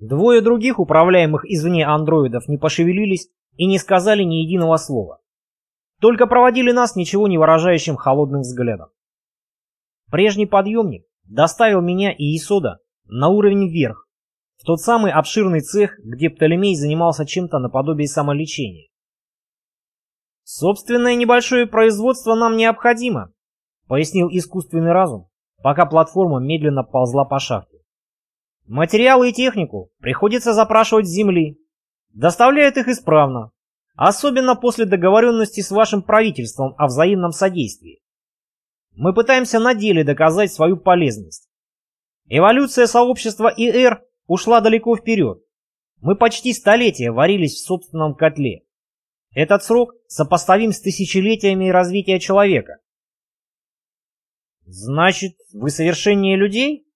Двое других, управляемых извне андроидов, не пошевелились и не сказали ни единого слова. Только проводили нас ничего не выражающим холодным взглядом. Прежний подъемник доставил меня и Исода на уровень вверх, в тот самый обширный цех, где Птолемей занимался чем-то наподобие самолечения. «Собственное небольшое производство нам необходимо», — пояснил искусственный разум, пока платформа медленно ползла по шахте. «Материалы и технику приходится запрашивать с земли. Доставляют их исправно, особенно после договоренности с вашим правительством о взаимном содействии. Мы пытаемся на деле доказать свою полезность. Эволюция сообщества ИР ушла далеко вперед. Мы почти столетия варились в собственном котле. Этот срок сопоставим с тысячелетиями развития человека. Значит, вы совершеннее людей?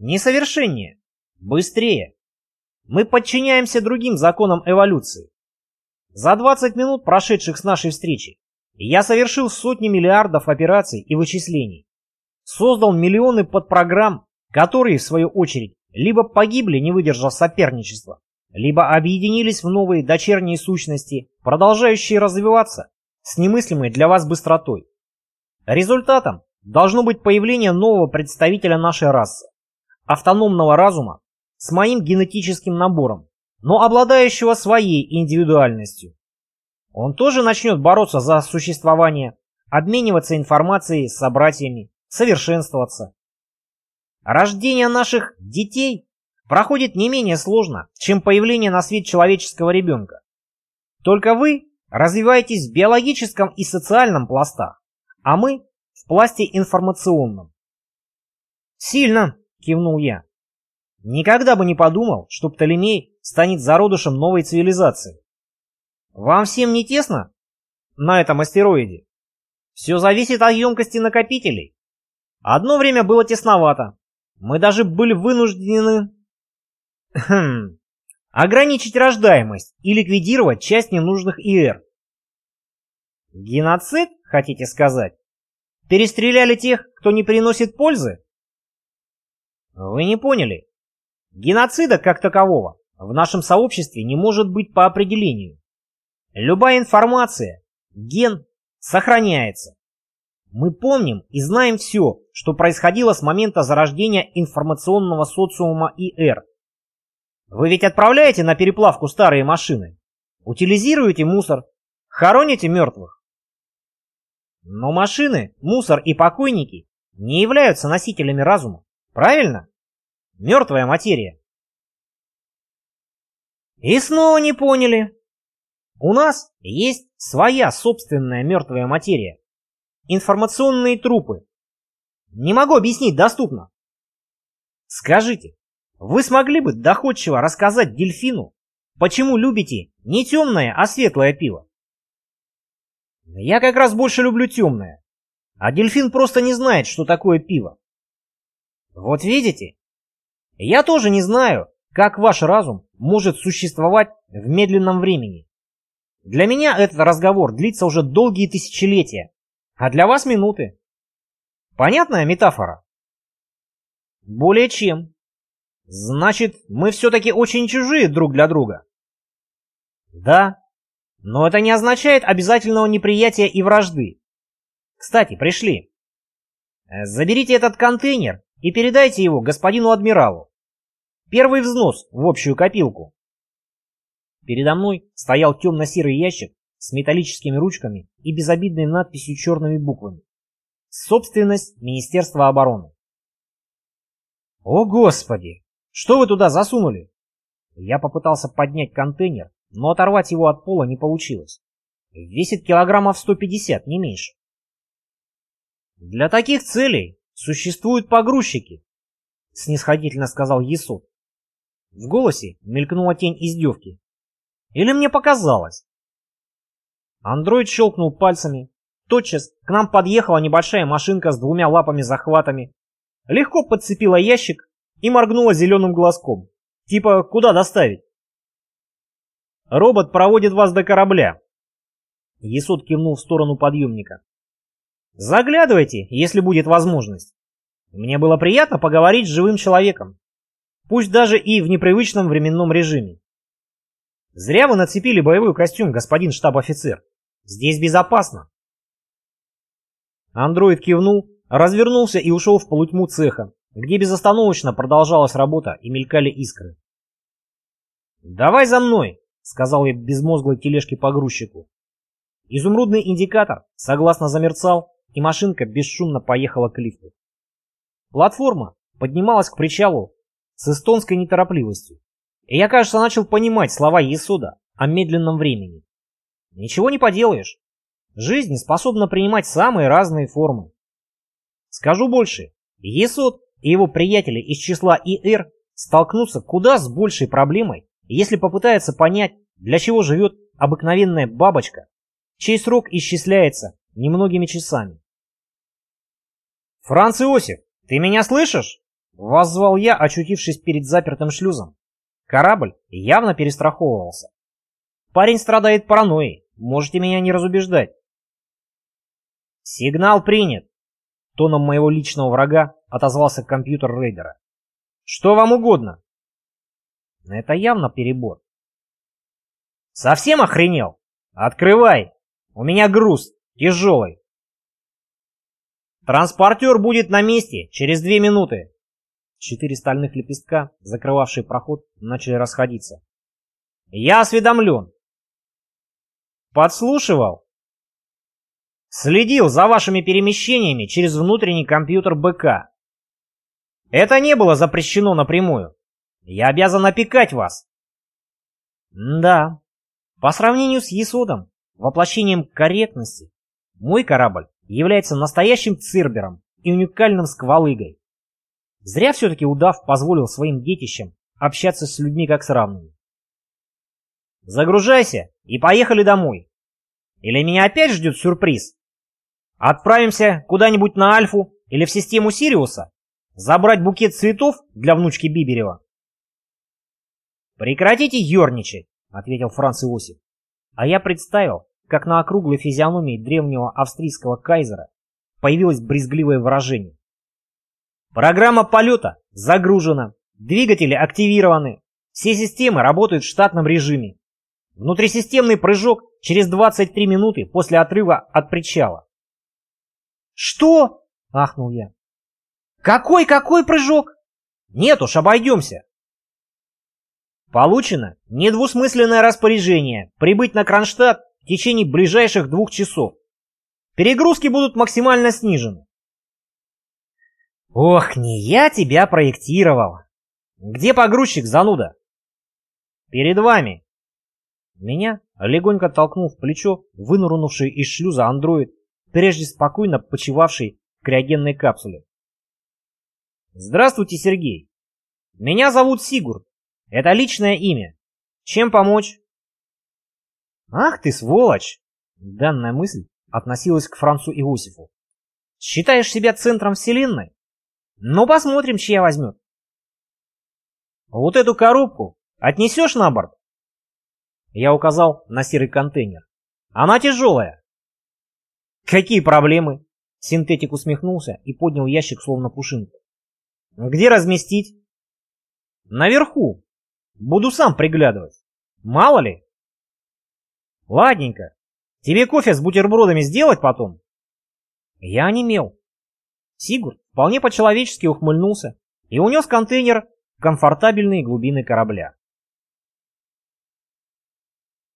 Несовершеннее. Быстрее. Мы подчиняемся другим законам эволюции. За 20 минут, прошедших с нашей встречи, я совершил сотни миллиардов операций и вычислений. Создал миллионы подпрограмм, которые, в свою очередь, либо погибли, не выдержав соперничества, либо объединились в новые дочерние сущности, продолжающие развиваться с немыслимой для вас быстротой. Результатом должно быть появление нового представителя нашей расы, автономного разума с моим генетическим набором, но обладающего своей индивидуальностью. Он тоже начнет бороться за существование, обмениваться информацией с собратьями, совершенствоваться. Рождение наших детей проходит не менее сложно, чем появление на свет человеческого ребенка. Только вы развиваетесь в биологическом и социальном пластах, а мы в пласте информационном. «Сильно!» — кивнул я. «Никогда бы не подумал, что Птолемей станет зародышем новой цивилизации. Вам всем не тесно на этом астероиде? Все зависит от емкости накопителей. Одно время было тесновато. Мы даже были вынуждены хм, ограничить рождаемость и ликвидировать часть ненужных ИР. Геноцид, хотите сказать? Перестреляли тех, кто не приносит пользы? Вы не поняли. Геноцида как такового в нашем сообществе не может быть по определению. Любая информация, ген, сохраняется. Мы помним и знаем все, что происходило с момента зарождения информационного социума ИР. Вы ведь отправляете на переплавку старые машины, утилизируете мусор, хороните мертвых. Но машины, мусор и покойники не являются носителями разума, правильно? Мертвая материя. И снова не поняли. У нас есть своя собственная мертвая материя. Информационные трупы. Не могу объяснить доступно. Скажите, вы смогли бы доходчиво рассказать дельфину, почему любите не темное, а светлое пиво? Я как раз больше люблю темное, а дельфин просто не знает, что такое пиво. Вот видите? Я тоже не знаю, как ваш разум может существовать в медленном времени. Для меня этот разговор длится уже долгие тысячелетия, а для вас минуты. Понятная метафора? Более чем. Значит, мы все-таки очень чужие друг для друга. Да, но это не означает обязательного неприятия и вражды. Кстати, пришли. Заберите этот контейнер и передайте его господину адмиралу. Первый взнос в общую копилку. Передо мной стоял темно-серый ящик с металлическими ручками и безобидной надписью черными буквами. Собственность Министерства обороны. О, Господи! Что вы туда засунули? Я попытался поднять контейнер, но оторвать его от пола не получилось. Весит килограммов 150, не меньше. Для таких целей существуют погрузчики, снисходительно сказал Есот. В голосе мелькнула тень издевки. Или мне показалось? Андроид щелкнул пальцами. Тотчас к нам подъехала небольшая машинка с двумя лапами-захватами. Легко подцепила ящик и моргнула зеленым глазком. Типа, куда доставить? Робот проводит вас до корабля. Есот кивнул в сторону подъемника. Заглядывайте, если будет возможность. Мне было приятно поговорить с живым человеком. Пусть даже и в непривычном временном режиме. Зря вы нацепили боевой костюм, господин штаб-офицер. Здесь безопасно. Андроид кивнул, развернулся и ушел в полутьму цеха, где безостановочно продолжалась работа и мелькали искры. «Давай за мной!» — сказал я безмозглой тележке погрузчику. Изумрудный индикатор согласно замерцал, и машинка бесшумно поехала к лифту. Платформа поднималась к причалу с эстонской неторопливостью, и я, кажется, начал понимать слова Есода о медленном времени. Ничего не поделаешь. Жизнь способна принимать самые разные формы. Скажу больше, Есод и его приятели из числа ИР столкнутся куда с большей проблемой, если попытаются понять, для чего живет обыкновенная бабочка, чей срок исчисляется немногими часами. «Франц Иосиф, ты меня слышишь?» — воззвал я, очутившись перед запертым шлюзом. Корабль явно перестраховывался. Парень страдает паранойей, можете меня не разубеждать. «Сигнал принят!» Тоном моего личного врага отозвался компьютер рейдера. «Что вам угодно?» Это явно перебор. «Совсем охренел? Открывай! У меня груз, тяжелый!» «Транспортер будет на месте через две минуты!» Четыре стальных лепестка, закрывавшие проход, начали расходиться. «Я осведомлен!» «Подслушивал?» Следил за вашими перемещениями через внутренний компьютер БК. Это не было запрещено напрямую. Я обязан опекать вас. да, по сравнению с Есодом, воплощением корректности, мой корабль является настоящим цирбером и уникальным сквалыгой. Зря все-таки удав позволил своим детищам общаться с людьми как с равными. Загружайся и поехали домой. Или меня опять ждет сюрприз? Отправимся куда-нибудь на Альфу или в систему Сириуса? Забрать букет цветов для внучки Биберева? «Прекратите ерничать», — ответил Франц Иосиф. А я представил, как на округлой физиономии древнего австрийского кайзера появилось брезгливое выражение. Программа полета загружена, двигатели активированы, все системы работают в штатном режиме. Внутрисистемный прыжок через 23 минуты после отрыва от причала. «Что?» — ахнул я. «Какой-какой прыжок?» «Нет уж, обойдемся». Получено недвусмысленное распоряжение прибыть на Кронштадт в течение ближайших двух часов. Перегрузки будут максимально снижены. Ох, не я тебя проектировал. Где погрузчик, зануда? Перед вами. Меня легонько толкнул в плечо вынырнувший из шлюза андроид прежде спокойно почивавший в криогенной капсуле. «Здравствуйте, Сергей. Меня зовут Сигурд. Это личное имя. Чем помочь?» «Ах ты, сволочь!» Данная мысль относилась к Францу Иосифу. «Считаешь себя центром вселенной? Ну, посмотрим, чья возьмет». «Вот эту коробку отнесешь на борт?» Я указал на серый контейнер. «Она тяжелая. «Какие проблемы?» Синтетик усмехнулся и поднял ящик словно пушинку. «Где разместить?» «Наверху. Буду сам приглядывать. Мало ли». «Ладненько. Тебе кофе с бутербродами сделать потом?» Я онемел. Сигурд вполне по-человечески ухмыльнулся и унес контейнер в комфортабельные глубины корабля.